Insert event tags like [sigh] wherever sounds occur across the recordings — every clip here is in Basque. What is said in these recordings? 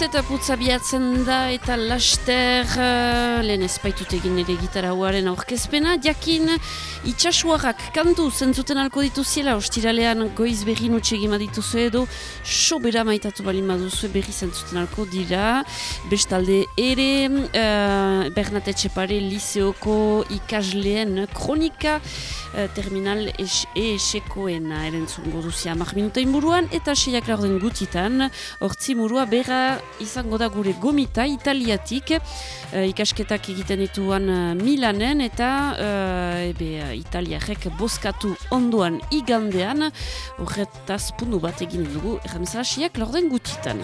Itz eta putza biatzen da eta laster uh, lehen ezpaitut egin ere gitarauaren aurkezpena. Jakin itxasuarrak kantu zentzuten alko dituziela, ostiralean goiz berri nutxegima dituzu edo sobera maitatu bali maduzu berri zentzuten alko dira. Bestalde ere uh, Bernate Txepare liseoko ikasleen kronika uh, terminal esekoen es erentzun goduzia mar minuta inburuan eta seiak laurden gutitan hortzi murua berra izango da gure gomita italiatik. Uh, ikasketak egiten dituan uh, Milanen eta uh, ebe, italiarek boskatu ondoan igandean. Horretaz pundu bat egin dugu erramezalasiak lorden gutitan.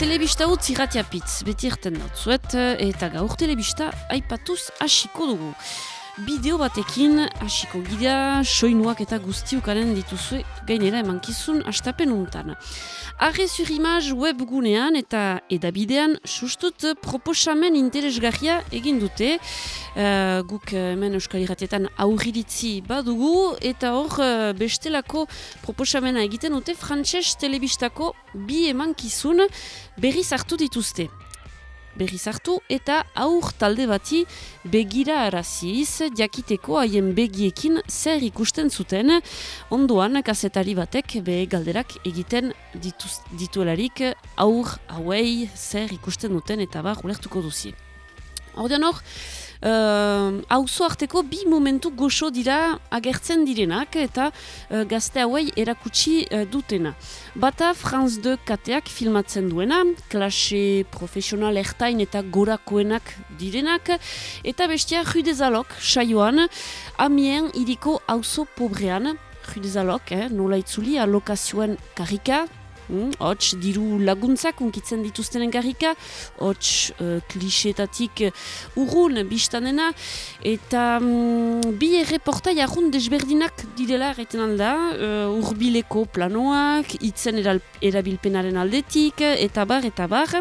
Telebista utzi irratiapitz, beti erten dut eta gaur telebista aipatuz hasiko dugu bideo batekin hasiko gira soinuak eta guztiukaren dituzue gainera emankizun astapen untan. Arre sur webgunean eta edabidean sustut proposamen interesgarria egin dute. Uh, guk hemen euskal irratietan aurriritzi badugu eta hor uh, bestelako proposamena egiten dute frantses telebistako bi emankizun berriz hartu dituzte berriz hartu eta aur talde bati begira araziz jakiteko haien begiekin zer ikusten zuten ondoan kazetari batek be galderak egiten dituz, dituelarik aur hauei zer ikusten duten eta bar ulertuko duzi. Hordean hor, hauzo uh, arteko bi momentu goxo dira agertzen direnak eta uh, gazte hauei erakutsi uh, dutena. Bata Franz 2 kateak filmatzen duena, klase profesional ertain eta gorakoenak direnak, eta bestia Rudezalok saioan, amien iriko hauzo pobrean, Rudezalok, eh, nola itzuli, alokazioen karika, Mm, hots, diru laguntzak unkitzen dituztenen garrika, hots, uh, klixetatik uh, urrun biztanena, eta um, bi erreportai arrun desberdinak direla erraiten alda, uh, urbileko planoak, itzen erabilpenaren aldetik, eta bar, eta bar,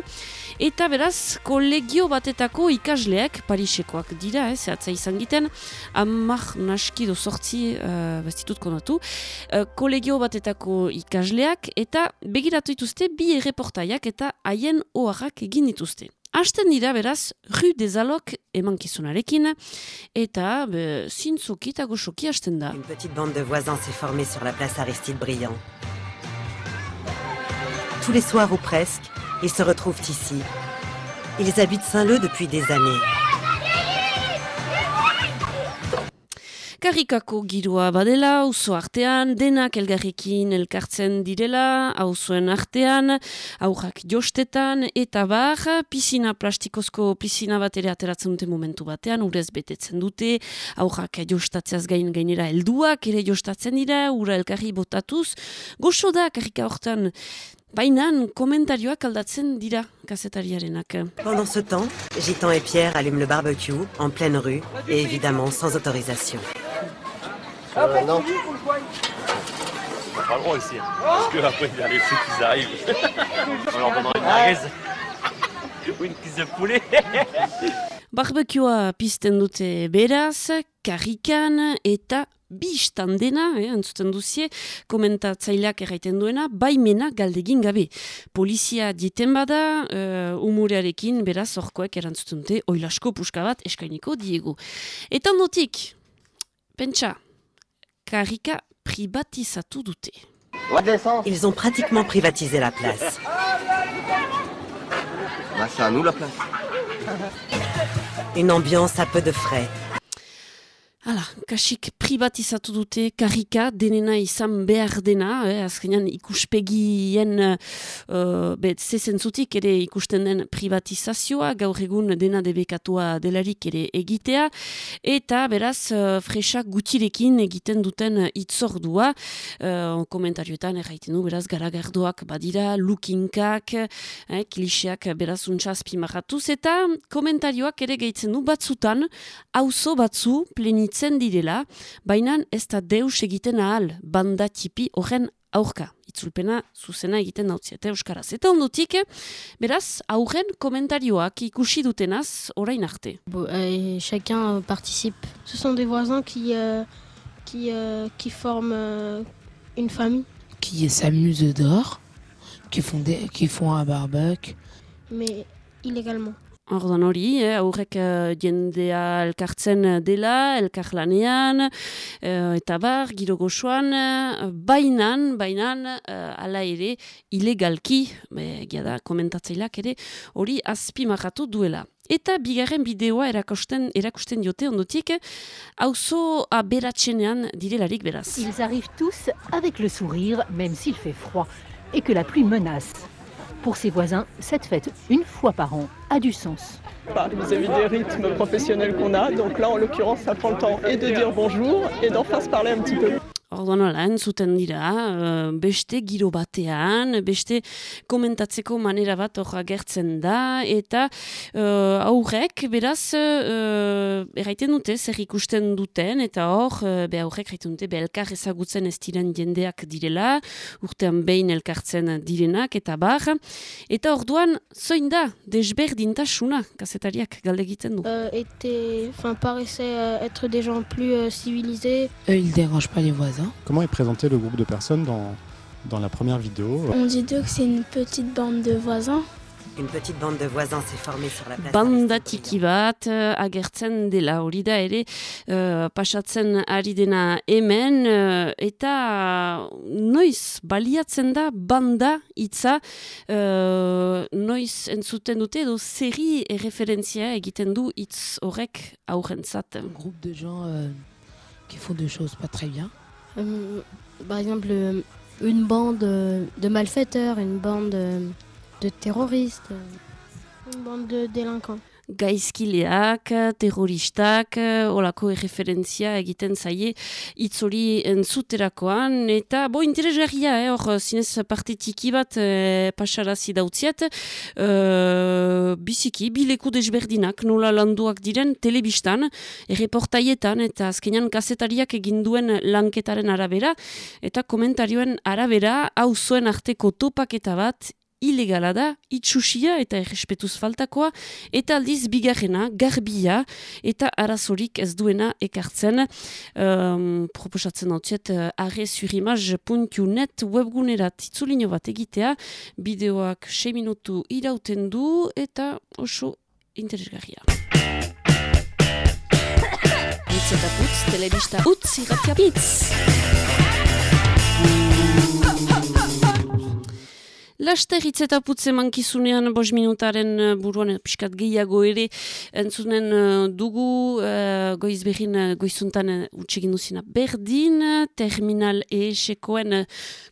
eta beraz, kolegio batetako ikasleak, Parisekoak dira, eh, zehatza izan giten, amak naski dozortzi, uh, bestitut konatu, uh, kolegio batetako ikasleak, eta begiratu dituzte bi erreportaiak eta haien oharrak egin dituzte. Asten dira beraz, Rue des Alok emankizunarekin, eta be, zintzuki eta goxoki hasten da. Une petite bande de voisins s'est formée sur la place Aristide Briand. Tous les soirs ou presque, ils se retrouvent ici. Ils habitent Saint-Leu depuis des années. Karikako giroa badela, auzo artean, denak elgarrikin elkartzen direla, auzoen artean, aurrak jostetan, eta bar, pisina plastikozko pisina bat ere ateratzen dute momentu batean, urez betetzen dute, aurrak jostatzeaz gain gainera helduak ere jostatzen dira, ura elkarri botatuz, goxo da karika hortan, Bainan, komentarioak aldatzen dira kazetariarenak. Pendant ce temps, Gitan et Pierre allument le barbecue en pleine rue et évidemment sans autorisation. Euh, non. On n'a pas le droit ici. Hein. Parce qu'après, il y a les flics qui arrivent. [laughs] On leur donnera une merguez. [laughs] Ou une cuisse de poulet. Barbekua pizten dute beraz, karrikan eta bistan dena, eh, entzuten duzie, komentatzaileak erraiten duena, baimena galdegin gabe. Polizia diten bada, uh, umurearekin, beraz, orkoek erantzuten dute, oilasko puska bat eskainiko diegu. Eta notik, pentsa, karrika privatizatu dute. Ils ont pratiquement privatisé la place. Bah, c'est à nous la place. Une ambiance à peu de frais. Hala, kasik privatizatu dute karrika, denena izan behar dena, eh, azkenean ikuspegien uh, bet zezentzutik ere ikusten den privatizazioa, gaur egun dena debekatua delarik ere egitea, eta beraz uh, fresak gutirekin egiten duten itzordua, uh, komentarioetan erraiten du, beraz garagardoak badira, lukinkak, eh, kliseak beraz untsaz pimarratuz, eta komentarioak ere gehitzen du batzutan, auzo batzu plenitzen itzen direla, baina ez da deus egiten ahal banda tipi horren aurka. Itzulpena zuzena egiten euskaraz. Eta ondotik, beraz, aurren komentarioak ikusi dutenaz orain arte. Bon, euh, chacun participe. Ce sont des voisins qui, euh, qui, euh, qui forment euh, une famille. filles s'amusent dehors, qui font, des, qui font un barbecue. Mais illégalement. Ordan hori, eh, aurrek eh, jendea elkartzen dela, elkarlanean, eh, eta bar, giro goxoan, eh, bainan, bainan, eh, ala ere, ilegalki, be, da, komentatzeileak ere, hori azpimarratu duela. Eta bigarren bideoa erakusten, erakusten diote ondotik, auzo aberatzenean direlarik beraz. Ils arrivent tous avec le sourire, même s'il fait froid, et que la pluie menace. Pour ses voisins, cette fête, une fois par an, a du sens. vis-à-vis des rythmes professionnels qu'on a. Donc là, en l'occurrence, ça prend le temps et de dire bonjour et d'en faire se parler un petit peu. Orduan ala, entzuten dira, uh, beste giro batean, beste komentatzeko manera bat hor agertzen da, eta uh, aurrek, beraz, uh, erraiten dute, zer ikusten duten, eta hor, uh, be aurrek erraiten dute, be elkar ezagutzen ez diren jendeak direla, urtean behin elkartzen direnak, eta bar, eta orduan, zoin da, desberdintasuna, kasetariak galde egiten du. Euh, était, enfin, paraissait euh, être des gens plus euh, civilisés. Eux, ils dérangent pas les voisins. Comment est présenté le groupe de personnes dans, dans la première vidéo On dit d'eux que c'est une petite bande de voisins. Une petite bande de voisins s'est formée sur la place. Banda tiki bat uh, agertzen dela hori da ere uh, pasatzen ari dena hemen uh, eta noiz baliatzen da banda hitza uh, noiz entzuten dute edo seri erreferentzia egiten du hitz horrek aurrentzat. Un groupe de gens euh, qui font des choses pas très bien. Euh, par exemple, euh, une bande euh, de malfaiteurs, une bande de terroristes, une bande de délinquants. Gaizkileak, terroristak, olako erreferentzia egiten zaie itzori entzuterakoan, eta bo interesgarria, eh, hor zinez parte tiki bat eh, pasarazi dautziet, eh, biziki, bileku desberdinak nola landuak diren telebistan, erreportaietan eta azkenean kazetariak eginduen lanketaren arabera, eta komentarioen arabera, hau zuen arteko topaketa bat, ilegala da, itxusia eta errespetuz faltakoa, eta aldiz bigarrena, garbia, eta arazorik ez duena ekartzen. Um, proposatzen hau txet, uh, arresurimaz.net webgunerat itzulino bat egitea, bideoak 6 minutu irauten du, eta oso interesgarria. Itz eta putz, telebista utz, irratia Laster hitz eta putze mankizunean bos minutaren uh, buruan uh, piskat gehiago ere entzunen uh, dugu uh, goiz behin uh, goizuntan uh, utxegin duzina. Berdin, terminal eesekoen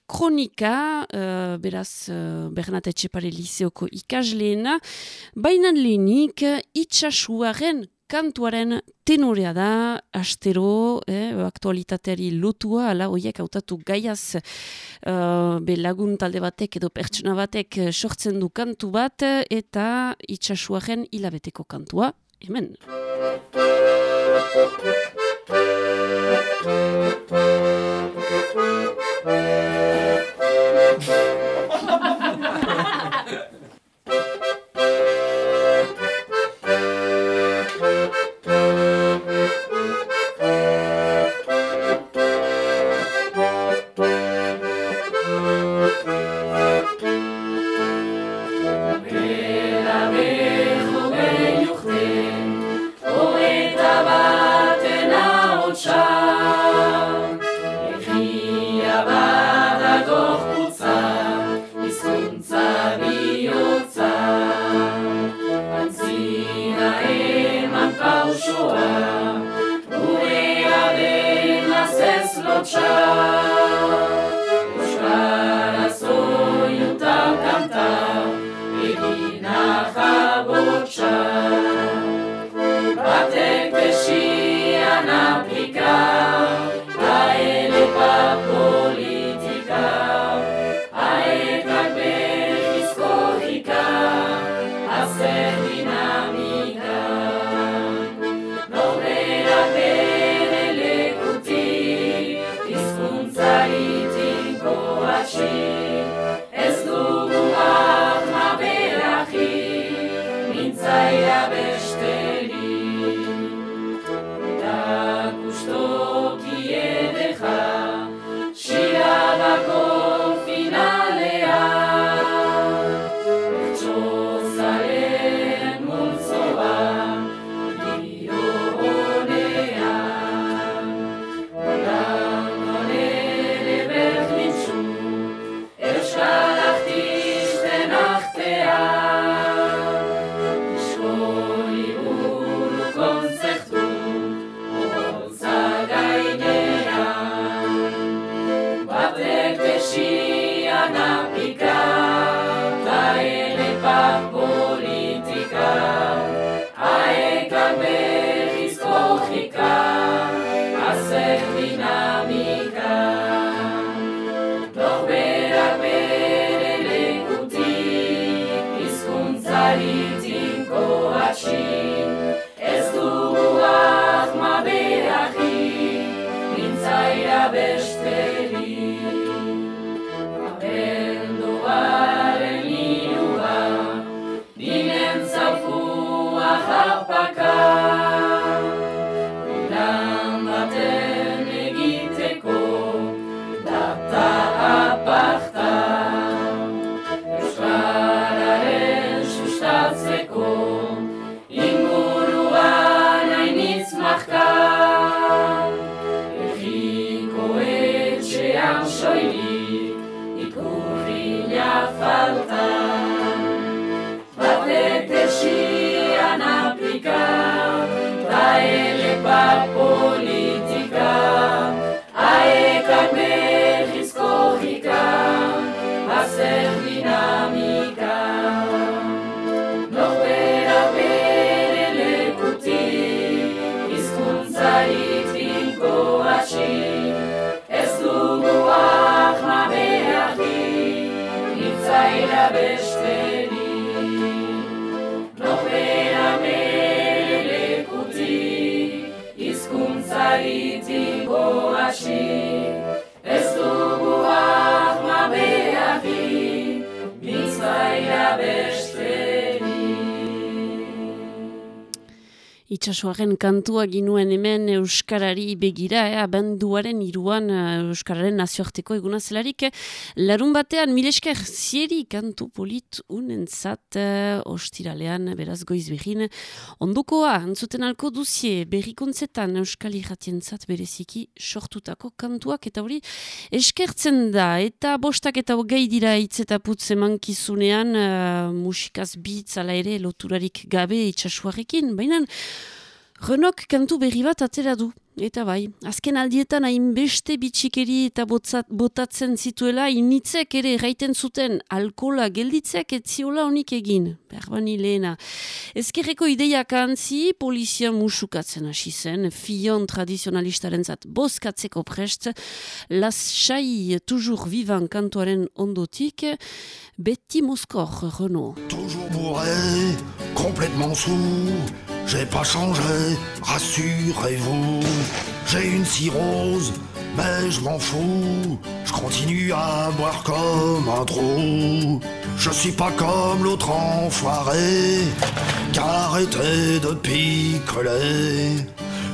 kronika, uh, beraz uh, Bernat Etxepare Liseoko ikasleena, bainan lehenik itxasuaren kantuaren tenorea da, astero, eh, aktualitateari lotua, ala horiek hautatu gaiaz uh, be lagun talde batek edo pertsona batek eh, sortzen du kantu bat, eta itxasuaren hilabeteko kantua, hemen. [laughs] marchar, buscar açoio itxasoaren kantua ginuen hemen Euskarari begira, eh, abenduaren iruan Euskararen nazioarteko eguna zelarik. Larun batean, milesker zieri kantu polit unentzat eh, ostiralean, beraz goiz behin. Ondokoa, antzuten alko duzie, berrikontzetan Euskali jatientzat bereziki sortutako kantuak, eta hori eskertzen da, eta bostak eta gai dira hitz eta putz emankizunean, uh, musikaz bitz ala ere loturarik gabe itxasuarekin, baina Renok kantu berri bat atera du. Eta bai, azken aldietan hainbeste bitxikeri eta botzat, botatzen zituela, initzek ere gaiten zuten alkola gelditzek etziola honik egin. Berbani lehena. Ezkerreko ideiak antzi, polizia musukatzen hasi zen, fion tradizionalistaren zat boskatzeko prest, las xai tujur vivan kantuaren ondotik, beti moskor, Renaud. Toujours bourré, complètement sous, J'ai pas changé, rassurez-vous. J'ai une cirrhose, mais je m'en fous. Je continue à boire comme un trou. Je suis pas comme l'autre enfoiré, qui a arrêté de picoler.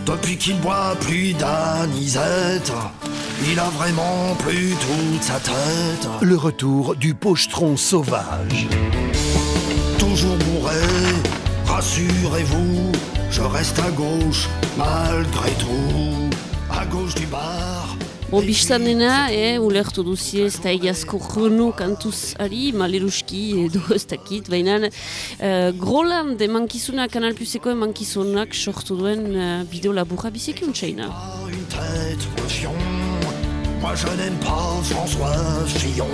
Depuis qu'il boit plus d'anisette, il a vraiment plus toute sa tête. Le retour du pochetron sauvage. Toujours bourré Rassurez-vous, je reste à gauche malgré tout, à gauche du bar. Bo, biztan dena, eh, ulertu duzie, ez da egiazko jono kantuz ari, maleruski edo ez dakit, baina uh, Groland emankizuna, Kanal Pluseko emankizunak sortu duen uh, bideo laburra biziki untsaina. Moi je n'aime pas François Fillon.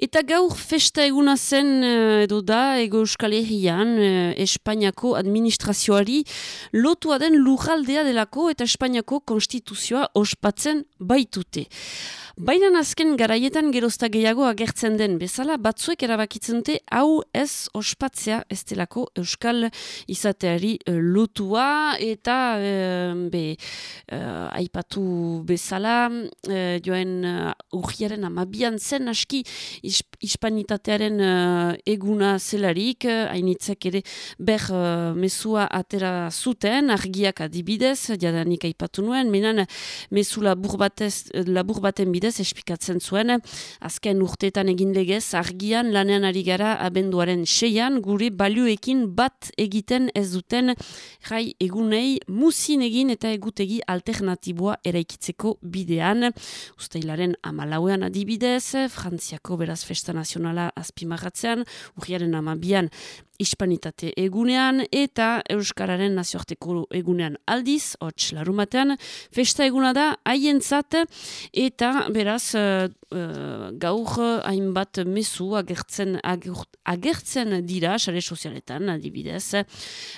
Eta gaur festa eguna zen eh, edo da ego euskal herrian eh, Espainiako administrazioari lotua den lurraldea delako eta Espainiako konstituzioa ospatzen baitute. Baina azken garaietan gerozta gehiago agertzen den bezala, batzuek erabakitzen dute hau ez ospatzea ez delako euskal izateari uh, lotua. Eta uh, be, uh, aipatu bezala uh, joen uh, urgiaren amabian zen aski isp hispanitatearen eguna zelarik, hainitzek ere ber mesua atera zuten, argiak adibidez, jadanik aipatu nuen, menan mesu labur, batez, labur baten bidez espikatzen zuen, azken urteetan egin legez, argian lanean ari gara abenduaren seian, gure balioekin bat egiten ez duten jai egunei muzin egin eta egutegi alternatiboa eraikitzeko bidean. Usteilaren amalauean adibidez, Frantziako beraz festa nazionala azpimarratzean, urriaren amabian hispanitate egunean eta Euskararen nazioarteko egunean aldiz, hots larumatean, festa eguna da haientzat eta beraz uh, gaur hainbat mezu agertzen, agertzen dira sare sozialetan adibidez.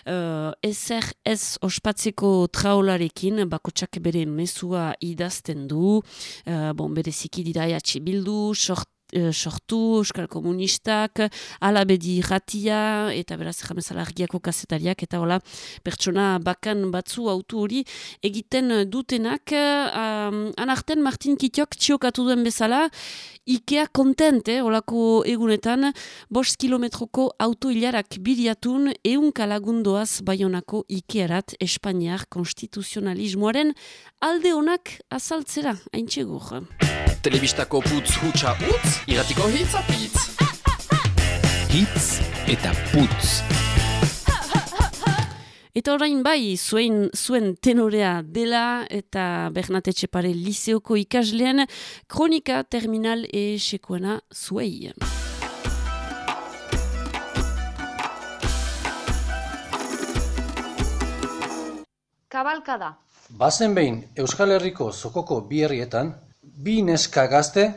Uh, ezer ez ospatzeko traolarekin bakotsak bere mezua idazten du, uh, bon, bereziki dira jatxe bildu, sort Eh, sortu, Euskal Komunistak, alabedi ratia, eta beraz jamezala argiako kasetariak, eta hola, pertsona bakan batzu autu hori, egiten dutenak, um, anarten Martin Kitiok txiokatu duen bezala, Ikea kontent, eh, olako egunetan, bost kilometroko auto hilarak biriatun, eun kalagundoaz baionako Ikearat Espainiar konstituzionalismoaren alde honak azaltzera, hain txegur. Telebistako putz hutsa utz, iratiko hitz apitz. Hitz eta putz. Eta orain bai, zuen, zuen tenorea dela eta Bernate Txepare liseoko ikaslean kronika terminal e sekuena zuei. Kabalkada. Bazen behin Euskal Herriko zokoko bi herrietan, bi neska gazte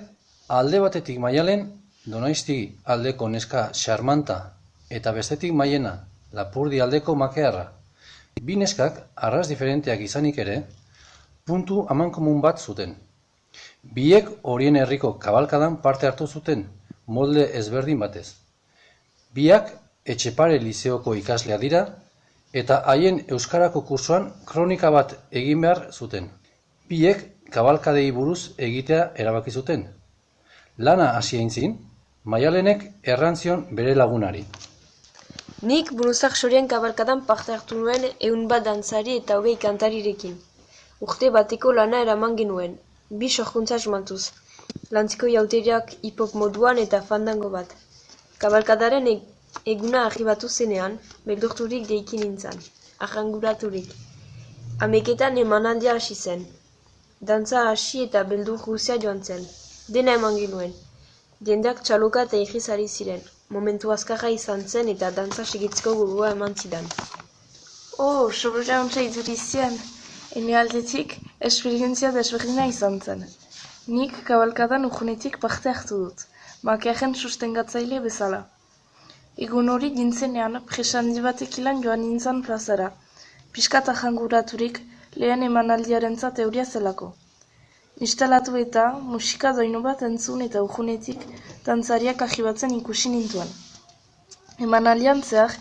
alde batetik maialen donaizti aldeko neska xarmanta eta bestetik maiena lapurdi aldeko makearra. Bi neskak, arras diferenteak izanik ere, puntu aman komun bat zuten. Biek horien herriko kabalkadan parte hartu zuten, molde ezberdin batez. Biak etxepare liseoko ikaslea dira, eta haien euskarako kursoan kronika bat egin behar zuten. Biek kabalkadei buruz egitea erabaki zuten. Lana hasi aintzin, maialenek errantzion bere lagunari. Nik buruzak sorien kabalkadan parte hartu nuen eun bat dantzari eta hogei kantarirekin. Urte bateko lana eraman genuen, bi sorkuntza esmantuz. Lantziko jauteriak hipok moduan eta fandango bat. Kabalkadaren eguna arribatu zenean, beldurturik deikin nintzen, arranguraturik. Ameketan emanaldia hasi zen. Dantza hasi eta beldur guzia joan zen. Dena eman genuen. Diendak txaloka eta egizari ziren momentu azkarra izan zen eta dantza segitzko gugua eman zidan. Oh, sobera ontsa idurizien, ene aldetik esperientzia desberdina izan zen. Nik kabalkadan urgunetik parte hartu dut, makearen sustengatzaile bezala. Egun hori gintzenean, presandi batek ilan joan nintzen plazara, piskata janguraturik lehen emanaldiaren teoria zelako. Instalatu eta musika doinu bat entzun eta urgunetik dantzariak ahibatzen ikusi nintuen. Eman alian zehar,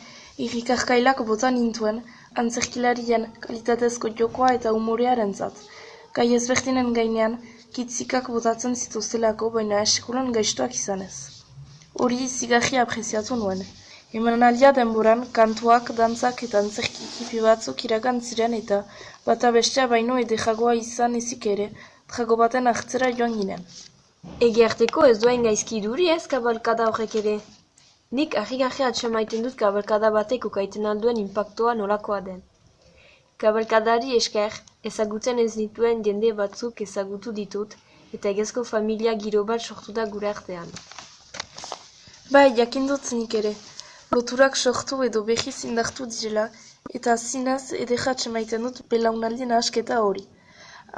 irrikarkailak bota nintuen antzerkilarien kalitatezko jokoa eta umorearen zat. Gai ezbertinen gainean, kitzikak botatzen zituztelako baina esekulan gaiztuak izanez. Hori zigarri apreziatu nuen. Eman alia denboran, kantuak, dantzak eta antzerkikipi batzuk iragan ziren eta bata bestea baino edejagoa izan ezik ere, trago baten ahtzera joan ginen. Egi harteko ez duen gaizki duri ez kabalkada horrek ere. Nik ahi-gahi atxamaiten dut kabalkada batek ukaiten alduen impactoa nolakoa den. Kabalkadari esker ezagutzen ez dituen jende batzuk ezagutu ditut eta egezko familia giro bat sortu da gure artean. Bai, jakindut nik ere. Loturak sortu edo behiz indartu direla eta zinez edexatxe maiten dut belaunaldien asketa hori.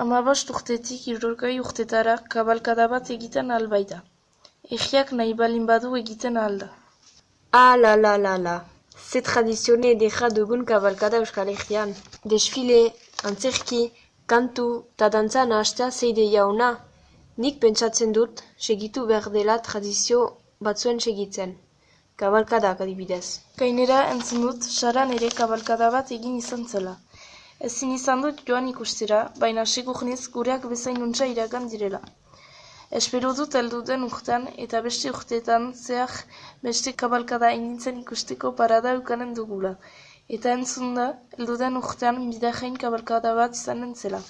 Amabost urtetik irurgoi urtetara kabalkada bat egiten albaida. Egiak nahi balin badu egiten alda. Ah, la, la, la, la. Ze tradizione edera dugun kabalkada euskal egian. Desfile, antzerki, kantu, ta dantza nahaztea zeide jauna. Nik pentsatzen dut, segitu behar dela tradizio batzuen segitzen. Kabalkadak adibidez. Gainera entzun dut, saran ere kabalkada bat egin izan zela. Ezin izan dut joan ikustera, baina sigurniz gureak bezain untsa iragan direla. Espero dut elduten urtean eta beste urteetan zehar beste kabalkada inintzen ikusteko parada eukanen dugula. Eta entzun da, elduten urtean bidajein kabalkada bat izanen zela.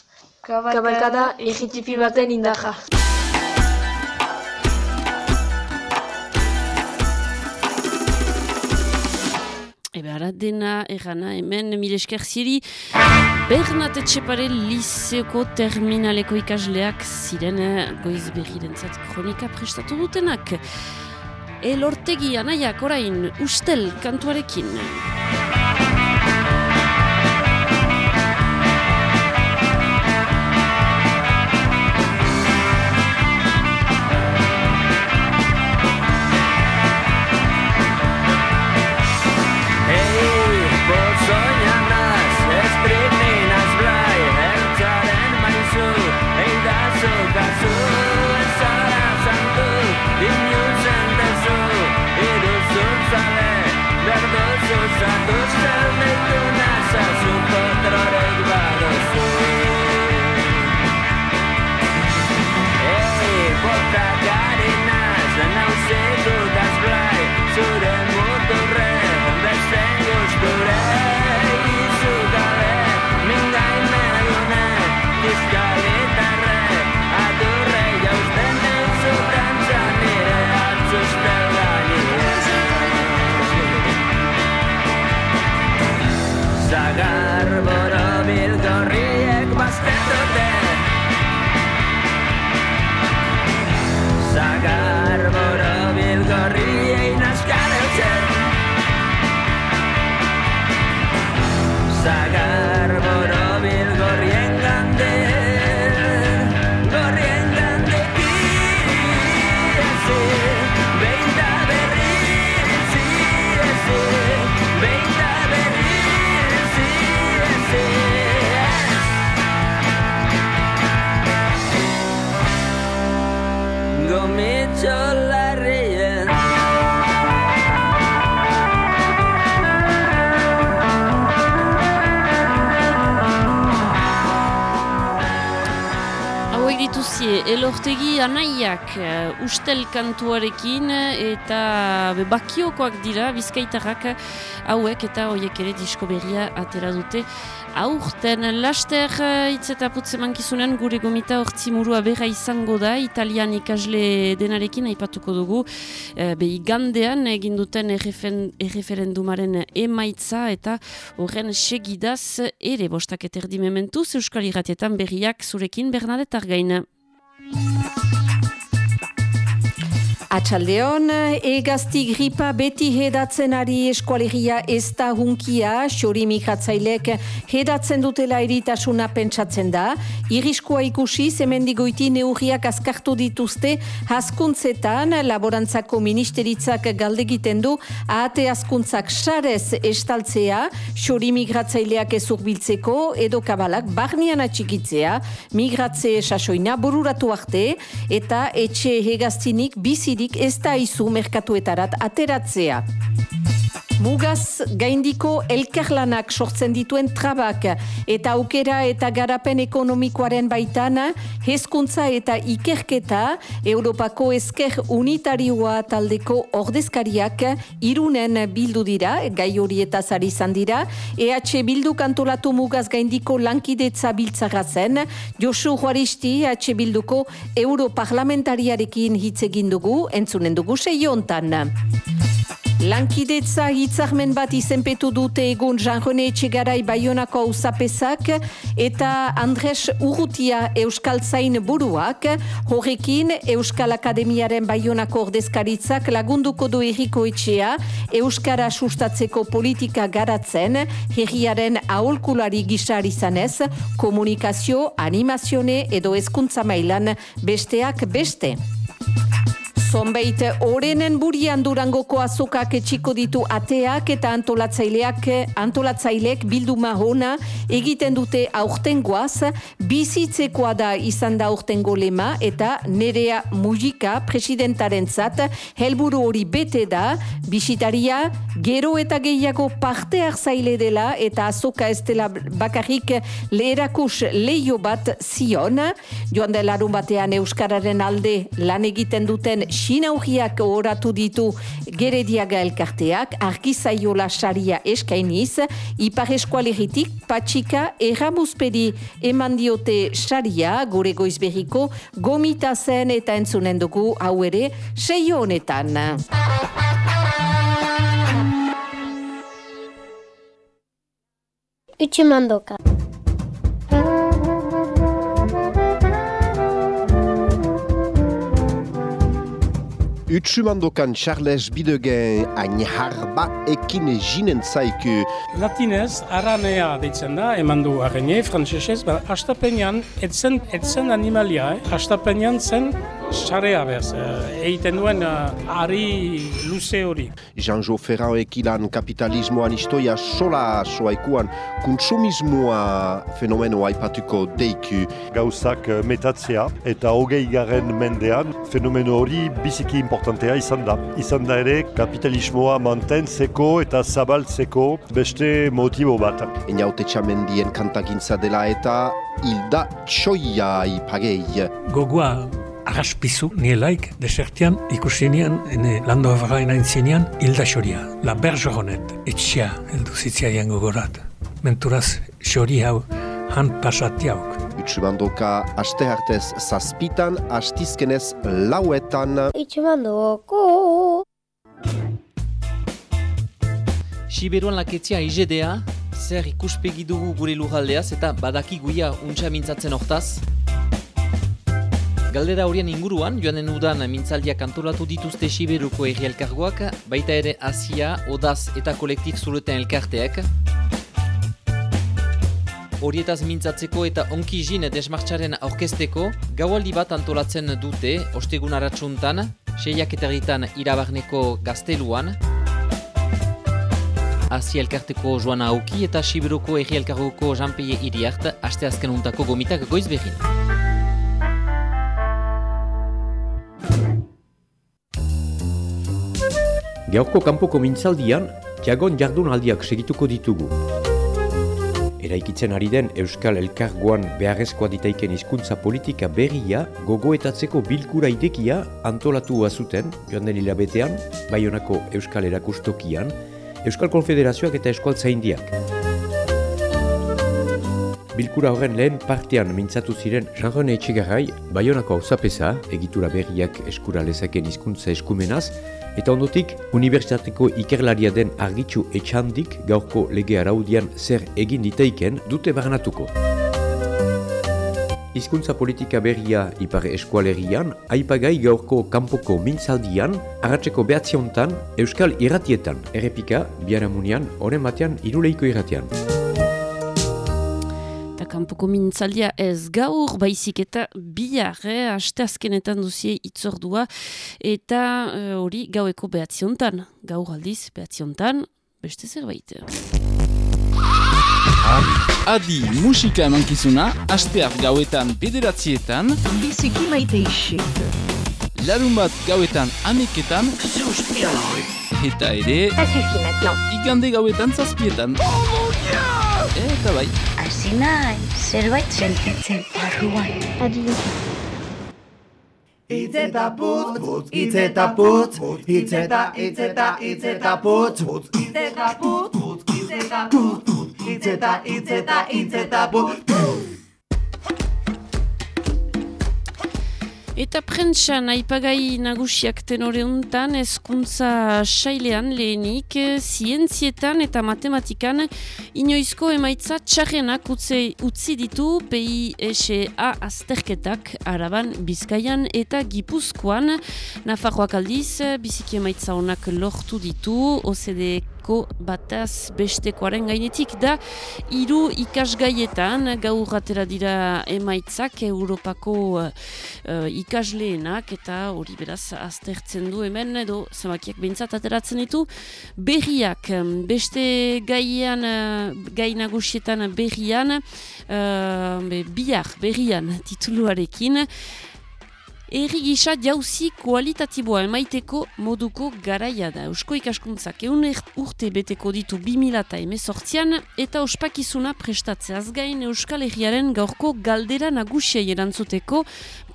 Kabalkada egitipi baten indaja. Ebe, ara dena, erana, hemen, mile esker ziri, Bernat Etxepare liseoko terminaleko ikasleak ziren eh, goiz berrirentzat kronika prestatu dutenak. Elortegi anaiak orain ustel kantuarekin. misunderstand me tonight, so super I got elortegi anaiak uh, ustel kantuarekin eta be, bakiokoak dira, bizkaitarrak hauek eta hoiek ere disko berria atera dute. Aurten, laster uh, hitz eta putze gure gomita hortzimurua berra izango da, italian ikasle denarekin aipatuko dugu, uh, be igandean egin duten erreferendumaren emaitza eta horren segidaz ere bostak eterdi mementuz Euskal Iratietan berriak zurekin Bernadette Música Atxaldeon, egazti gripa beti hedatzen ari eskualegia ez da hunkia, xori migratzailek hedatzen dutela eritasuna pentsatzen da. Iriskua ikusi, zemendigoiti neurriak azkartu dituzte, haskuntzetan, laborantzako ministeritzak galdegiten du, ahate haskuntzak sarez estaltzea, xori migratzaileak ez urbiltzeko, edo kabalak barnian atxikitzea, migratze sasoina bururatu arte, eta etxe hegaztinik bizirik ez da izu merkatuetarat ateratzea. Mugaz gaindiko elkarlanak sortzen dituen trabak eta aukera eta garapen ekonomikoaren baitan hezkuntza eta ikerketa Europako esker unitarioa taldeko ordezkariak irunen bildu dira, gai horietaz ari izan dira, EH Bildu kantolatu mugaz gaindiko lankidetza biltzara zen, Josu Juaristi EH Bilduko europarlamentariarekin hitz egin dugu, entzunen dugu seiontan. Lankidetza hitzarmen bat izenpetu dute egun Jean-René Etxegarai Bayonako auzapezak eta Andres Urrutia Euskal Zain buruak, horrekin Euskal Akademiaren Bayonako ordezkaritzak lagunduko du erriko etxea Euskara sustatzeko politika garatzen, herriaren aholkulari gisar izanez, komunikazio, animazione edo hezkuntza mailan besteak beste. Zonbeit, orenen burian durangoko azokak etxiko ditu ateak eta antolatzaileak antolatzaileek bilduma hona egiten dute aurtengoaz, bizitzekoa da izan da aurtengo lema eta nerea mujika presidentaren zat, helburu hori bete da, bisitaria gero eta gehiago parte hartzaile dela eta azoka ez dela bakarrik leherakus leio bat zion, joan da larun batean Euskararen alde lan egiten duten sinaugiak oratu ditu gerediaga elkarteak, argizaiola saria eskainiz, ipar eskualeritik patxika erramuzperi eman diote saria gure goizberriko gomita zen eta entzunen dugu hau ere seio honetan. Utsumandoka. Utsumandokan Charles Bidegen hain harba ekin jinen zaiku. Latinez, aranea deitzen da, eman du arene, frantzesez, ba, astapenean, etzen, etzen animalia, eh? astapenean zen sarea bez, eh, egiten duen uh, ari luze hori. Jean-Jo Ferran ekilan kapitalismoan istoia sola soaikuan konsumismoa fenomeno aipatuko deiku. Gauzak eh, metatzea eta hogei garen mendean fenomeno hori biziki importantea izan da. Izan da ere kapitalismoa mantentzeko eta zabaltzeko beste motibo bat. Einaute txamendien kantagintza dela eta hilda txoia ipagei. Gogoa arraspizu nielaik desertian ikusi nian ene lando avarain aintzinean hilda xoria. La bergeronet etxea heldu zitzaian gogorat. Menturaz xori hau han pasatiauk. Utsumandoka aste hartez zazpitan, astizkenez lauetan. Utsumandoko. Siberuan laketzia IGDA, zer ikuspegi dugu gure lurraldeaz eta badaki guia untxa mintzatzen hortaz. Galdera horien inguruan, joanen udan mintzaldiak antolatu dituzte Siberuko erri elkargoak, baita ere Asia, Odaz eta kolektif zuleten elkarteak. Horietaz mintzatzeko eta onki jin desmartxaren aurkezteko, gaualdi bat antolatzen dute, ostegun aratsuntan, seiak eta irabarneko gazteluan, Asia elkarteko Joana Auki eta Siberuko erri elkargoko Jean-Pierre Iriart, aste azken untako gomitak goiz behin. Gaurko kanpoko mintzaldian, jagon jardunaldiak segituko ditugu. Eraikitzen ari den Euskal Elkargoan beharrezkoa ditaiken hizkuntza politika berria gogoetatzeko bilkura idekia antolatu zuten joan den hilabetean, Baionako Euskal Erakustokian, Euskal Konfederazioak eta Eskualtzaindiak. Bilkura horren lehen partean mintzatu ziren Jean-René Etxegarrai, Baionako hauzapeza, egitura berriak eskura lezaken hizkuntza eskumenaz, eta ondotik, Unibertsitateko ikerlaria den argitxu etxandik gaurko lege araudian zer egin diteiken dute barnatuko. Hizkuntza politika berria ipare eskualerian, aipagai gaurko kanpoko mintzaldian, arratseko behatziontan, Euskal irratietan, errepika, biaramunian, oren batean, iruleiko irratian. Kanpoko mintzaldia ez gaur, baizik eta bihar, eh, aste azkenetan duzie itzordua, eta eh, hori gaueko behatziontan, gaur aldiz behatziontan, beste zerbait. Adi musika emankizuna, astear gauetan bederatzietan, Biziki maite isik. larun bat gauetan aneketan, eta ere, igande gauetan zazpietan. Eta bai, Hasi nahi, zerbait sentitzen barruan. Adi. Itz eta putz, itz eta putz, itz eta, itz eta, itz eta putz, itz eta putz, itz eta putz, itz eta, itz eta, itz eta putz, Eta prentsan aipagai nagusiak tenore untan ezkuntza sailean lehenik eh, zientzietan eta matematikan inoizko emaitza txarrenak utzi, utzi ditu PISA azterketak araban bizkaian eta gipuzkoan. Nafarroak aldiz biziki emaitza honak lortu ditu OCDE ko bataz bestekoaren gainetik da hiru ikasgaietan gaur atera dira emaitzak Europako uh, ikasleenak eta hori beraz aztertzen du hemen edo zemakiak behintzat ateratzen ditu. Berriak beste gaian gai nagusietan berrian uh, be, bihar berrian tituluarekin Eri gisa jauzi kualitatiboa emaiteko moduko garaia da. Eusko ikaskuntzak eun urte beteko ditu 2000 emezortzian eta ospakizuna prestatzeaz gain Euskal Herriaren gaurko galdera nagusia erantzuteko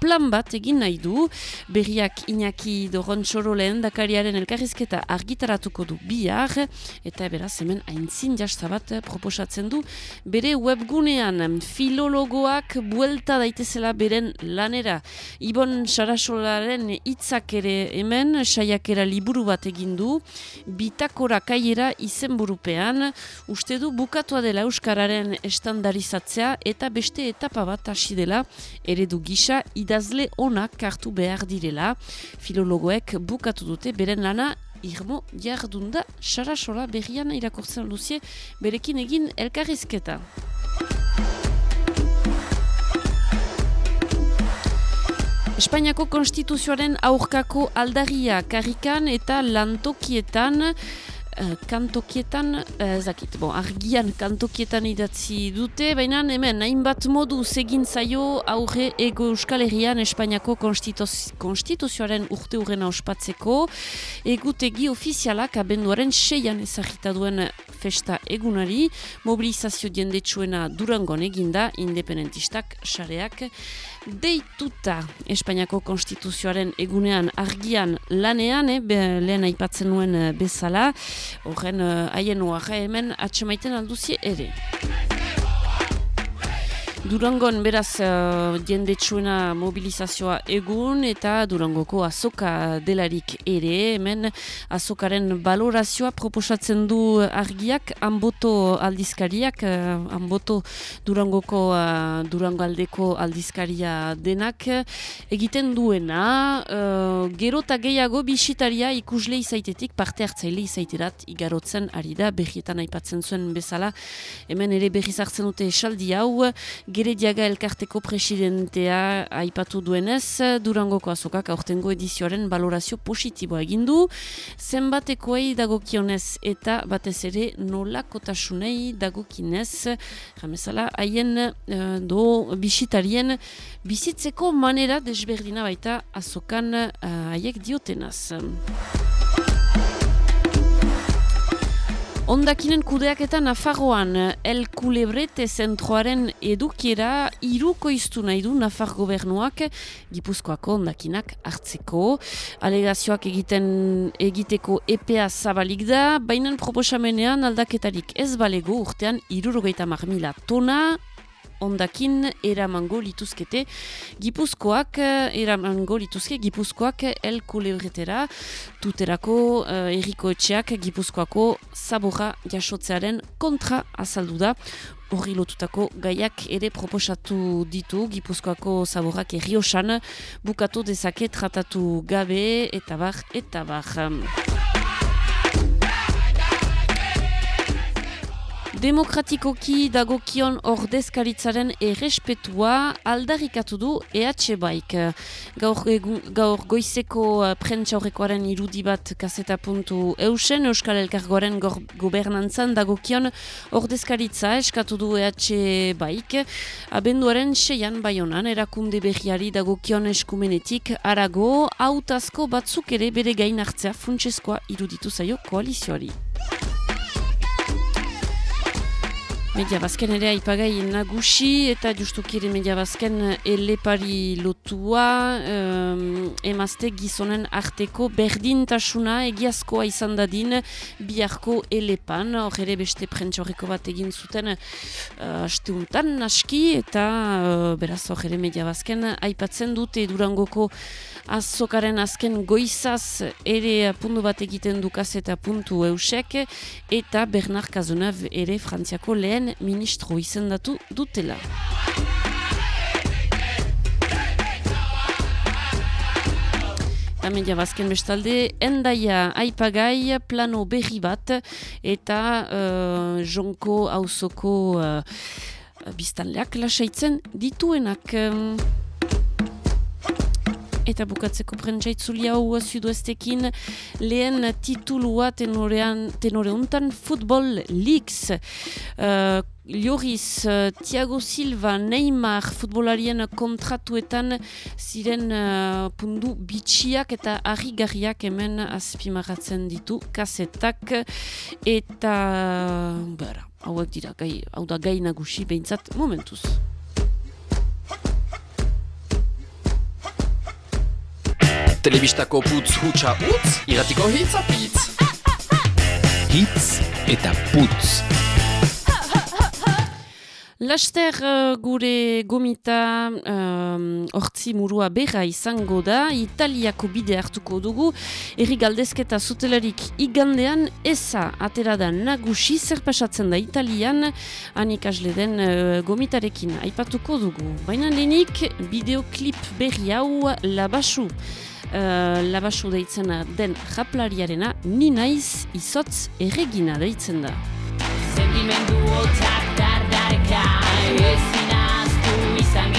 plan bat egin nahi du. Berriak Iñaki Doron Txoro lehen dakariaren elkarrizketa argitaratuko du bihar eta beraz hemen aintzin jastabat proposatzen du bere webgunean filologoak buelta daitezela beren lanera. Ibon Sarasolaren hitzak ere hemen saiakera liburu bat egin du bitakora kaiera izenburupean uste du bukatua dela Euskararen estandarizatzea eta beste etapa bat hasi dela eredu gisa idazle onak hartu behar direla filologoek bukatu dute beren lana irmo jardunda Sarasola berrian irakurtzen luzie berekin egin elkarrizketa. Espainiako konstituzioaren aurkako aldaria karrikan eta lantokietan Uh, kantokietan, uh, zakit, bon, argian kantokietan idatzi dute, baina hemen, hainbat modu zegin zaio aurre ego euskal herrian Espainiako konstituzioaren urte urrena ospatzeko, egutegi ofizialak abenduaren seian ezagita duen festa egunari, mobilizazio diendetsuena durangon eginda, independentistak, xareak, deituta Espainiako konstituzioaren egunean argian lanean, eh, lehen aipatzen nuen eh, bezala, horren uh, haien hemen atxemaiten alduzi ere. Durangon beraz uh, jendetsuena mobilizazioa egun eta Durangoko azoka delarik ere, hemen azokaren balorazioa proposatzen du argiak, anboto aldizkariak, uh, anboto Durangoko uh, Durango aldeko aldizkaria denak, egiten duena, uh, gero eta gehiago bisitaria ikusle izaitetik parte hartzaile izaiterat igarotzen ari da, berrietan aipatzen zuen bezala, hemen ere berriz hartzen dute esaldi hau, Gerediaga elkarteko presidentea aipatu duenez, Durangoko azokak aurtengo edizioaren balorazio positiboa egindu, zenbatekoei dagokionez eta batez ere nolakotasunei dagokinez, jamezala, haien uh, do bisitarien bizitzeko manera desberdina baita azokan haiek uh, diotenaz. Ondakinen kudeak eta Nafarroan El Culebrete zentroaren edukiera iruko iztu nahi du Nafar gobernuak Gipuzkoako ondakinak hartzeko. Alegazioak egiten egiteko EPA zabalik da, baina proposamenean aldaketarik ez balego urtean irurogeita marmila tona, ondakin eramango lituzkete. Gipuzkoak eh, eramango lituzke gipuzkoak el kulebretera tuterako uh, erriko etxeak gipuzkoako zaborra jasotzearen kontra azaldu da. Horri lotutako gaiak ere proposatu ditu, Gipuzkoako zaborrak erriosan, bukatu dezake tratatu gabe, eta bar, eta bar. Demokratikoki dagokion ordezkaritzaren errespetua aldarrikatu du EH Baik. Gaur, gaur goizeko prentsa horrekoaren irudi bat kaseta puntu eusen, Euskal Elkargoaren gobernantzan dagokion ordezkaritza eskatu du EH Baik. Abenduaren seian baionan erakunde berriari dagokion eskumenetik arago, autazko batzuk ere bere gain hartzea funtseskoa iruditu zaio koalizioari. Media bazken ere aipagai nagusi eta justuki ere media bazken elepari lotua. Um, emazte gizonen arteko berdintasuna egiazkoa izan dadin biharko elepan, hor ere beste prentxorreko bat egin zuten uh, asteuntan naski eta uh, beraz hor ere media bazken aipatzen dute durangoko azokaren azken goizaz ere puntu bat egiten dukaz eta puntu eusek eta Bernard Kazonev ere frantziako lehen ministro izendatu dutela. Hemen jabazken bestalde, endaia aipagai plano berri bat eta uh, jonko hauzoko uh, biztanleak lasaitzen dituenak. Eta bukatzeko prentsaitzuli hau zuduestekin lehen titulua tenorean, tenore untan Football Leaks. Uh, Lloris, uh, Thiago Silva, Neymar futbolarien kontratuetan ziren uh, pundu bitxiak eta harrigarriak hemen azpimarratzen ditu kasetak eta bera, hauek dira, gai, hau da gai nagusi behintzat momentuz. Telebistako putz hutsa utz, iratiko hitz apitz. Hitz eta putz. Laster uh, gure gomita um, ortzi murua berra izango da, Italiako bide hartuko dugu, erri galdezketa zutelarik igandean, eza atera da nagusi zer pasatzen da Italian, hanik asle den uh, gomitarekin aipatuko dugu. Baina lehenik, bideoklip berri hau labasu. Uh, labasu deitzen den japlariarena, ni naiz izotz erregina deitzen da. Sentimendu hotzak dardarka Ezin ahaztu izan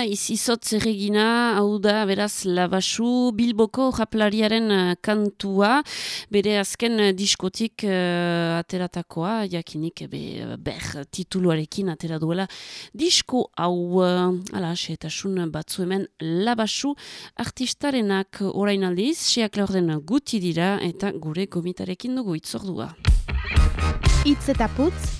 Nina izizotz erregina, hau da, beraz, labasu, Bilboko japlariaren eh, kantua, bere azken eh, diskotik uh, ateratakoa, jakinik, be, ber, tituluarekin atera duela, disko hau, uh, ala, seetasun batzu hemen, labasu, artistarenak. Orain aldiz, seak laurden guti dira, eta gure gomitarekin dugu itzordua. Itz eta putz,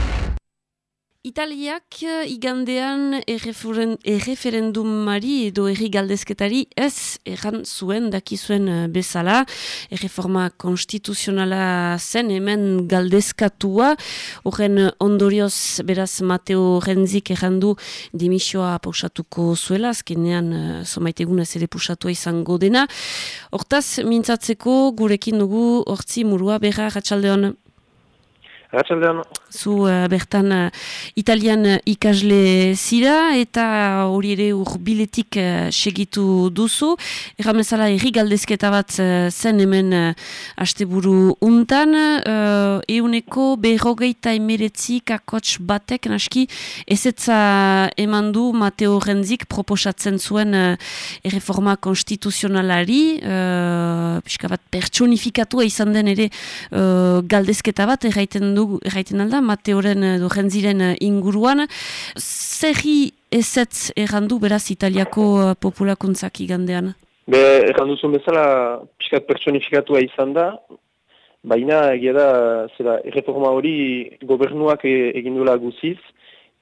Italiak eh, igandean erreferen, erreferendumari edo erri galdezketari ez erran zuen dakizuen eh, bezala. Erreforma konstituzionala zen hemen galdezkatua. Horren ondorioz beraz Mateo Renzik errandu dimisioa pausatuko zuela. Azkenean uh, somaiteguna ere pausatua izango dena. Hortaz mintzatzeko gurekin dugu hortzi murua berra ratxaldeon Ratxaldean. Zu uh, bertan uh, italian uh, ikasle zira eta hori ere urbiletik uh, segitu duzu. Erramezala erri galdezketa bat uh, zen hemen uh, asteburu untan. Uh, euneko berrogeita emeretzi kakots batek naski ezetza eman du Mateo Renzik proposatzen zuen uh, erreforma konstituzionalari. Uh, pixka bat pertsonifikatua izan den ere uh, galdezketa bat erraiten du du erraiten alda, Mateoren edo jentziren inguruan. Zerri ezetz errandu beraz italiako uh, populakuntzak igandean? Be, errandu zuen bezala, pixkat pertsonifikatua izan da, baina egia da, zera, erreforma hori gobernuak e, egin duela guziz,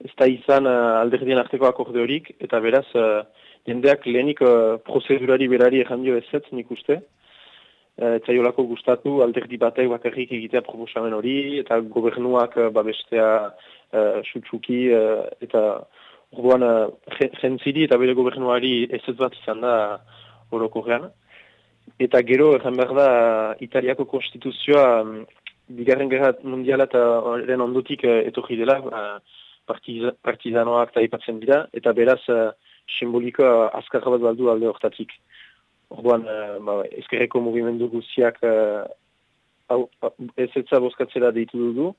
ez da izan alderdien arteko akorde horik, eta beraz, jendeak lehenik prozedurari berari ejan dio ez nik uste. Eta jolako gustatu alderdi batek bakarrik egitea proposamen hori, eta gobernuak uh, babestea uh, sutsuki, uh, eta orduan uh, jentziri eta bere gobernuari ez ez bat izan da orokorrean. Eta gero, egan behar da, Italiako konstituzioa, um, bigarren gerra mundiala eta horren ondotik uh, etorri dela, uh, partizanoak eta ipatzen dira, eta beraz uh, simbolikoa azkarra bat baldu alde hortatik. Orduan, uh, ba, ezkerreko mugimendu guztiak uh, ez etza bozkatzera deitu dudu,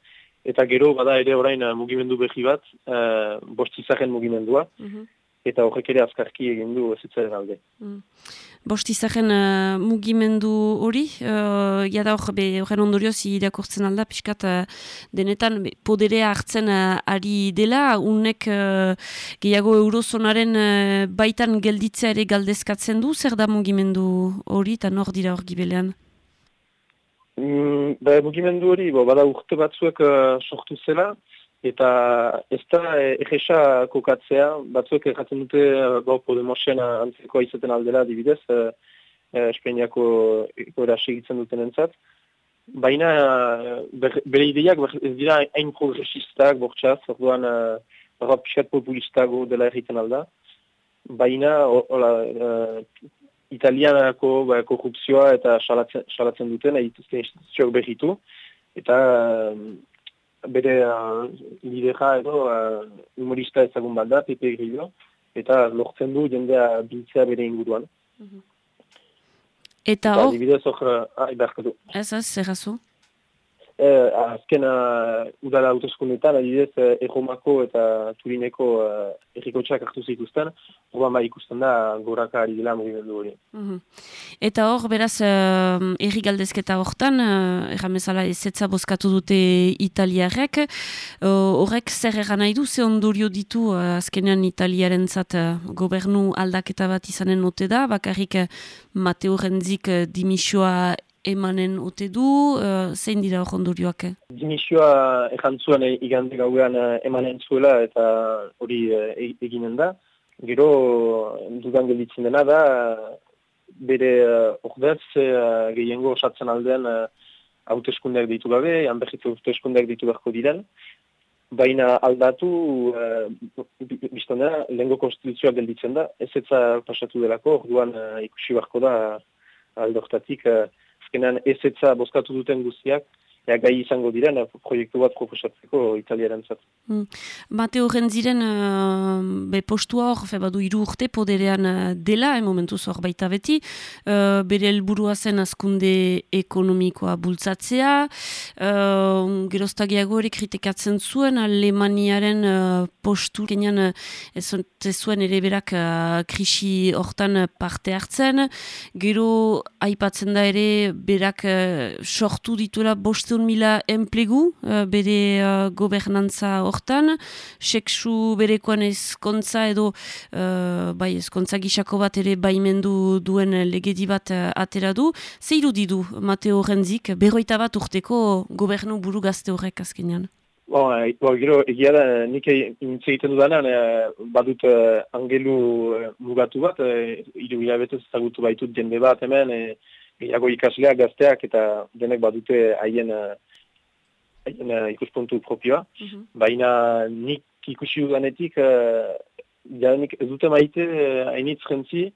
eta gero bada ere orain uh, mugimendu behi bat, uh, bostizaren mugimendua, mhm eta horrek ere azkarki egin du ezitzaren alde. Mm. Bostizaren uh, mugimendu hori, uh, jada hor, horren ondorioz irakurtzen alda, pixkat uh, denetan be, poderea hartzen uh, ari dela, unek uh, gehiago eurozonaren uh, baitan gelditzea ere galdezkatzen du, zer da mugimendu hori eta nor dira hor gibelean? Mm, ba, mugimendu hori, bo, bada urte batzuek uh, sortu zela, Eta ez da egesa kokatzea, batzuek erratzen dute gau Podemosen antzeko izaten aldela dibidez, e, e, Espainiako ekora segitzen duten entzat. Baina bere ideiak ez dira hain progresistak bortxaz, orduan uh, pixkat populistago dela erriten alda. Baina hola, uh, italianako ba, korrupzioa eta salatzen duten, dituzten instituzioak berritu. Eta bere uh, lidera edo uh, humorista ezagun bat da, Pepe Grillo, eta lortzen du jendea biltzea bere inguruan. Mhm. Eta hor... Dibidez hor, du. Ez ez, zerrazu? Eh, azken uh, udala autoskundetan, adibidez, eh, erromako eta turineko uh, errikotxak hartu zituzten, horban bai ikusten da goraka ari dela mugimendu hori. Mm Eta hor, beraz, uh, erri galdezketa hortan, uh, erramezala ezetza bozkatu dute italiarek, horrek uh, zer eran nahi du, ze ondorio ditu uh, azkenean italiaren zat uh, gobernu aldaketa bat izanen note da, bakarrik uh, Mateo Renzik uh, dimisioa emanen ote du, uh, zein dira hor ondorioak? Dimisioa ejantzuen igande gauean eh, emanen zuela eta hori uh, eginen da. Gero dudan gelditzen dena da, bere uh, ordez uh, gehiengo osatzen aldean uh, hauteskundeak ditu gabe, hanbehitu hauteskundeak ditu beharko diren. Baina aldatu, uh, biztonera, lehenko konstituzioa gelditzen da, ez etza pasatu delako, orduan uh, ikusi beharko da aldortatik, azkenean ez etza bozkatu duten guztiak, ea gai izango diren proiektu bat proposatzeko italiaren zat. Mateo Renziren uh, be postua hor, fe badu iru urte poderean uh, dela, e momentu zor baita beti, uh, bere helburua zen azkunde ekonomikoa bultzatzea, uh, geroztagiago ere kritikatzen zuen Alemaniaren uh, postu, kenean uh, ez zuen ere berak uh, krisi hortan parte hartzen, gero aipatzen da ere berak uh, sortu dituela bosteun mila enplegu uh, bere uh, gobernantza hortan, seksu berekoan ezkontza edo uh, bai ezkontza gisako bat ere baimendu duen legedi bat uh, atera du. Zeiru didu Mateo Renzik, berroita bat urteko gobernu buru gazte horrek azkenean? Bon, e, bon, gero, egia da, nik intze egiten dudanean, e, badut e, angelu e, mugatu bat, e, iru hilabetez ezagutu baitut jende bat hemen, e, gehiago ikasleak gazteak eta denek badute haien haien uh, ikuspuntu propioa. Mhm. Baina nik ikusi dudanetik, uh, jadenik ez dute maite uh, hainitz jentzi,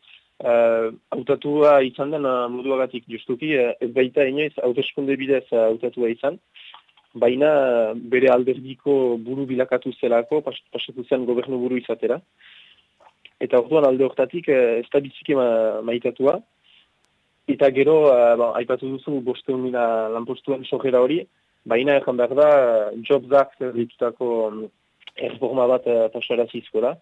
uh, autatua izan den uh, moduagatik justuki, uh, ez baita inoiz autoskunde bidez uh, autatua izan. Baina bere alderdiko buru bilakatu zelako, pas, pasatu zen gobernu buru izatera. Eta orduan alde hortatik ez da biziki ma, maitatua. Eta gero, uh, ba, aipatu duzu, bosteun mila lanpostuen sojera hori, baina egan behar da, Jobs Act ditutako um, erforma bat uh, pasara zizkola.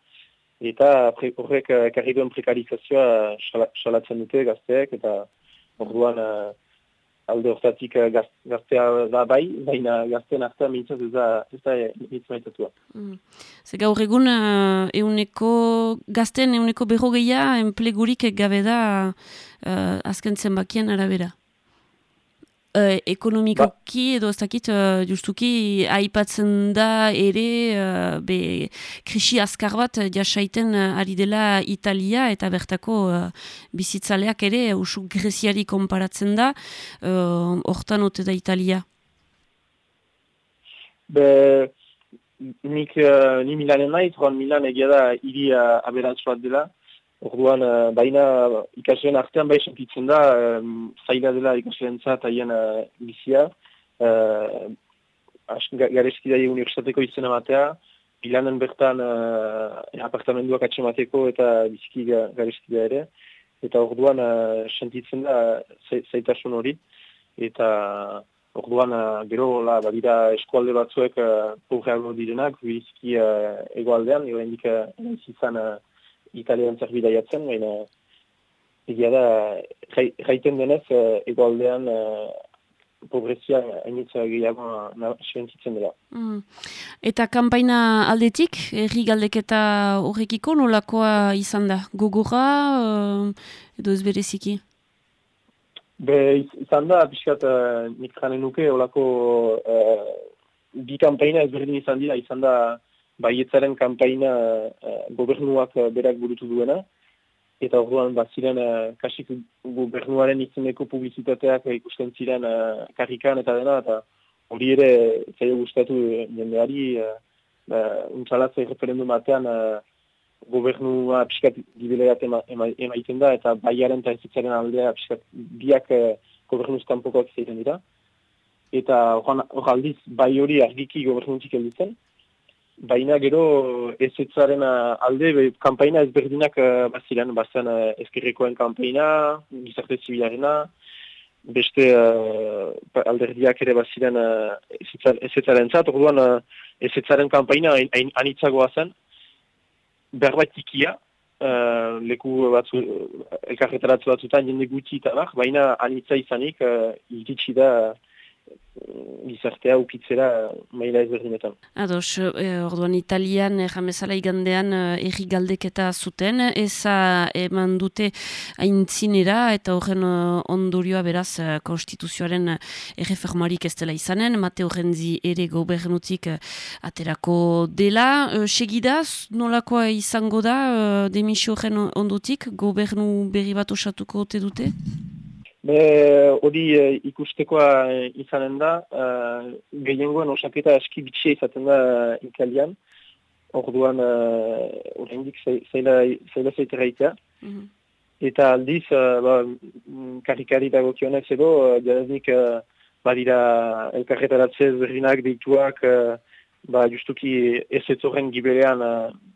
Eta horrek uh, karri duen prekarizazioa salatzen dute gazteek, eta orduan uh, alde hortatik uh, gaztea da bai, baina gazteen artean mintzat ez da, ez da hitz maitatua. Mm. Ze gaur egun uh, euneko, gazteen euneko enplegurik gabe da uh, azken zenbakien arabera? Uh, ekonomikoki edo ez dakit uh, justuki aipatzen da ere uh, be, krisi azkar bat jasaiten uh, ari dela Italia eta bertako uh, bizitzaleak ere usu greziari konparatzen da hortan uh, ote da Italia? Be, nik uh, ni Milanen naiz, Milan egia da hiri uh, aberantz dela Orduan, uh, baina ikasleen artean bai sentitzen da, um, zaila dela ikasleen zat haien uh, bizia. Uh, Garezki da universitateko izena matea, bilanen bertan uh, apartamenduak atxemateko eta biziki garezki da ere. Eta orduan, uh, sentitzen da zaitasun hori. Eta orduan, uh, gero, la, badira eskualde batzuek uh, direnak, biziki uh, egoaldean, ego hendik uh, izan uh, italian zerbida jatzen, baina egia da, jaiten denez, uh, egoaldean uh, pobrezia hainitza gehiago sentitzen dira. Mm. Eta kanpaina aldetik, erri galdeketa horrekiko nolakoa izan da? Gogora uh, edo ez bereziki? Be, izan da, pixkat, uh, nik janen nuke, olako uh, bi kanpaina ez berdin izan dira, izan da, baietzaren kanpaina uh, gobernuak uh, berak burutu duena, eta orduan bat ziren uh, kasik gobernuaren izeneko publizitateak ikusten ziren uh, karrikan eta dena, eta hori ere zailo gustatu jendeari, uh, uh, untzalatzea referendum batean uh, gobernua piskat gibilegat ema, emaiten da, eta baiaren eta ezitzaren aldea piskat biak uh, gobernuz kanpokoak zeiten dira. Eta hor aldiz, bai hori argiki gobernutik heldutzen, Baina gero ez etzaren alde, kampaina ezberdinak uh, baziren, bazen uh, ezkerrekoen kampaina, gizarte zibilarena, beste uh, alderdiak ere baziren uh, ez etzaren zat, orduan uh, ez etzaren kampaina anitzagoa zen, berbait ikia, uh, leku batzu, elkarretaratzu batzutan jende gutxi eta baina anitza izanik uh, iritsi da gizartea ukitzera maila ezberdinetan. Ados, e, orduan Italian jamezala igandean eh, erri galdeketa zuten, eza eman dute aintzinera eta horren ondorioa beraz konstituzioaren errefermarik ez dela izanen, Mateo Renzi ere gobernutik aterako dela. Segidaz, nolakoa izango da demisio horren ondutik, gobernu berri bat osatuko ote dute? Hori e, ikustekoa e, izanen da, e, gehiengoen osaketa eski bitxia izaten da italian, orduan horrendik e, zaila zaitera itea. Mhm. Eta aldiz, e, ba, karikari dago kionez edo, jadazik e, badira elkarretaratzez berrinak deituak, e, ba, justuki ez ez horren giberean e,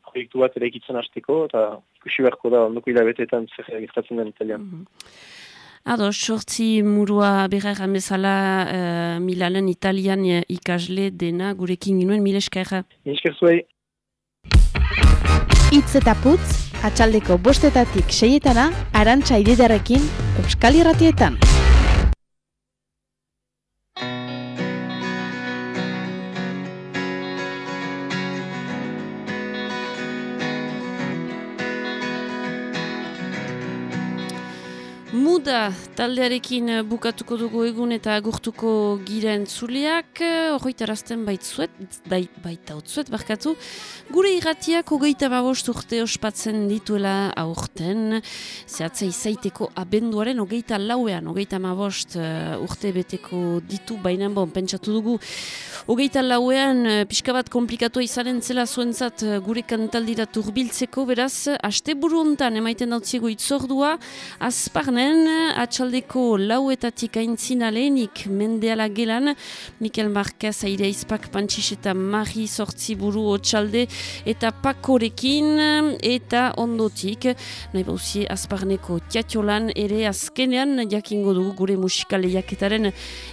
proiektu bat ere hasteko, eta ikusi beharko da, ondoko hilabetetan zer gertatzen den italian. Mhm. Ado, sortzi murua berra bezala uh, Milanen Italian uh, ikasle dena gurekin ginuen, mile eskerra. Mile Itz eta putz, atxaldeko bostetatik seietana, arantxa ididarekin, Euskal Irratietan. Muda taldearekin eh, bukatuko dugu egun eta agurtuko giren zuleak, horretarazten baitzuet, baita utzuet, barkatu, gure irratiak hogeita bagost urte ospatzen dituela aurten, zehatza izaiteko abenduaren hogeita lauean, hogeita mabost uh, urte beteko ditu, baina bon, pentsatu dugu, hogeita lauean pixka bat komplikatu izanen zela zuentzat gure kantaldira turbiltzeko, beraz, haste buru emaiten dautziego itzordua, azparnen, atxaldeko lauetatik aintzina lehenik mendeala gelan, Mikel Marquez aire izpak pantxix eta Mari sortzi buru otxalde eta pakorekin eta ondotik, nahi bauzie azparneko tiatiolan ere azkenean jakingo dugu gure musikale jaketaren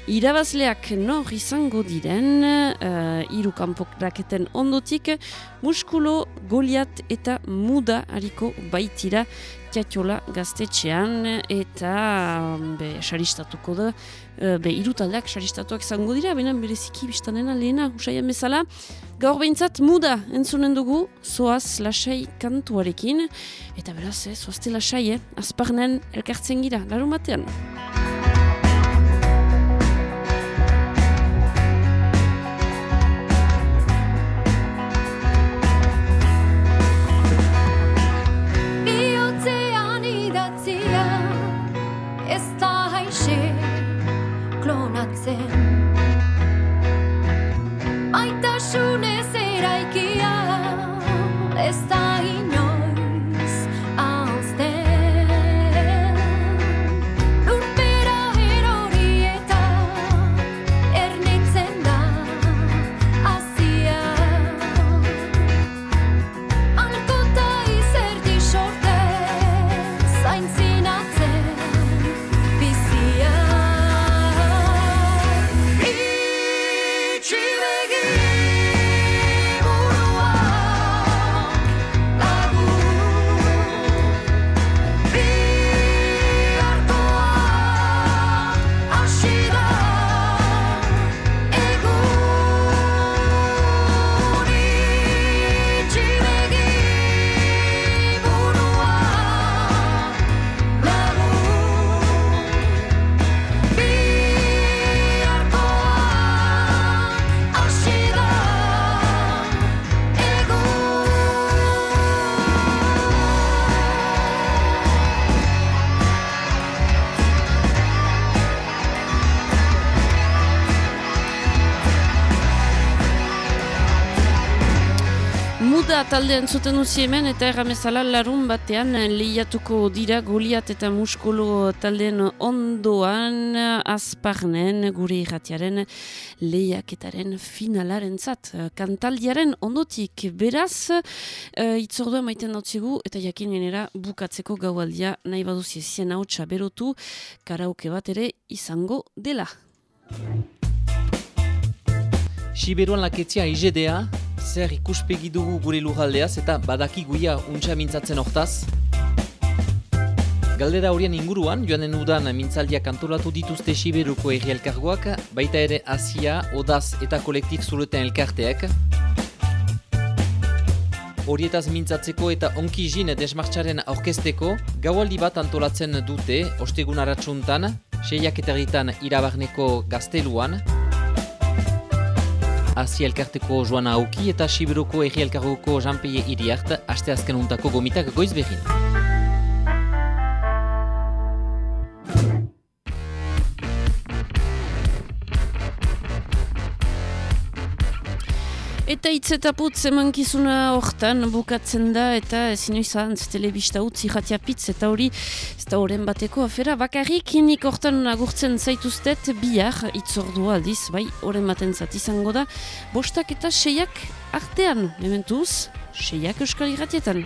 irabazleak nor izango diren, uh, iru raketen ondotik, muskulo, goliat eta muda hariko baitira Tiatiola gaztetxean eta be, saristatuko da, e, be, irutaldeak saristatuak izango dira, benen bereziki biztanena lehena, usaian bezala. Gaur behintzat muda entzunen dugu, zoaz lasai kantuarekin, eta beraz, eh, zoazte lasai, eh? azparnen elkartzen gira, larun batean. Muda talde entzuten duzi hemen eta erramezala larun batean lehiatuko dira Goliat eta Muskolo taldeen ondoan azparnen gure irratiaren lehiaketaren finalaren zat. Kantaldiaren ondotik beraz uh, itzordua maiten dautzigu eta jakin genera bukatzeko gaualdia nahi baduzi zien hau berotu karaoke bat ere izango dela. Siberuan laketzia IGDA, zer ikuspegi dugu gure lujaldeaz eta badaki guia untxa mintzatzen hortaz. Galdera horien inguruan, joanen udan mintzaldiak antolatu dituzte Siberuko erri elkargoak, baita ere Asia, Odaz eta kolektif zuleten elkarteak. Horietaz mintzatzeko eta onki jin desmartxaren aurkezteko, gaualdi bat antolatzen dute, ostegun aratsuntan, seiak eta irabarneko gazteluan, Asia elkarteko joan auki eta Siberuko erri elkargoko Jean-Pierre Iriart, aste azken untako gomitak goiz behin. Eta hitz eta putz emankizuna hortan bukatzen da eta ezin izan telebista utzi jatiapitz eta hori ez da horren bateko afera bakarrik nik hortan agurtzen zaituztet bihar itzordua aldiz bai horren baten izango da bostak eta seiak artean mementuz seiak euskal irratietan.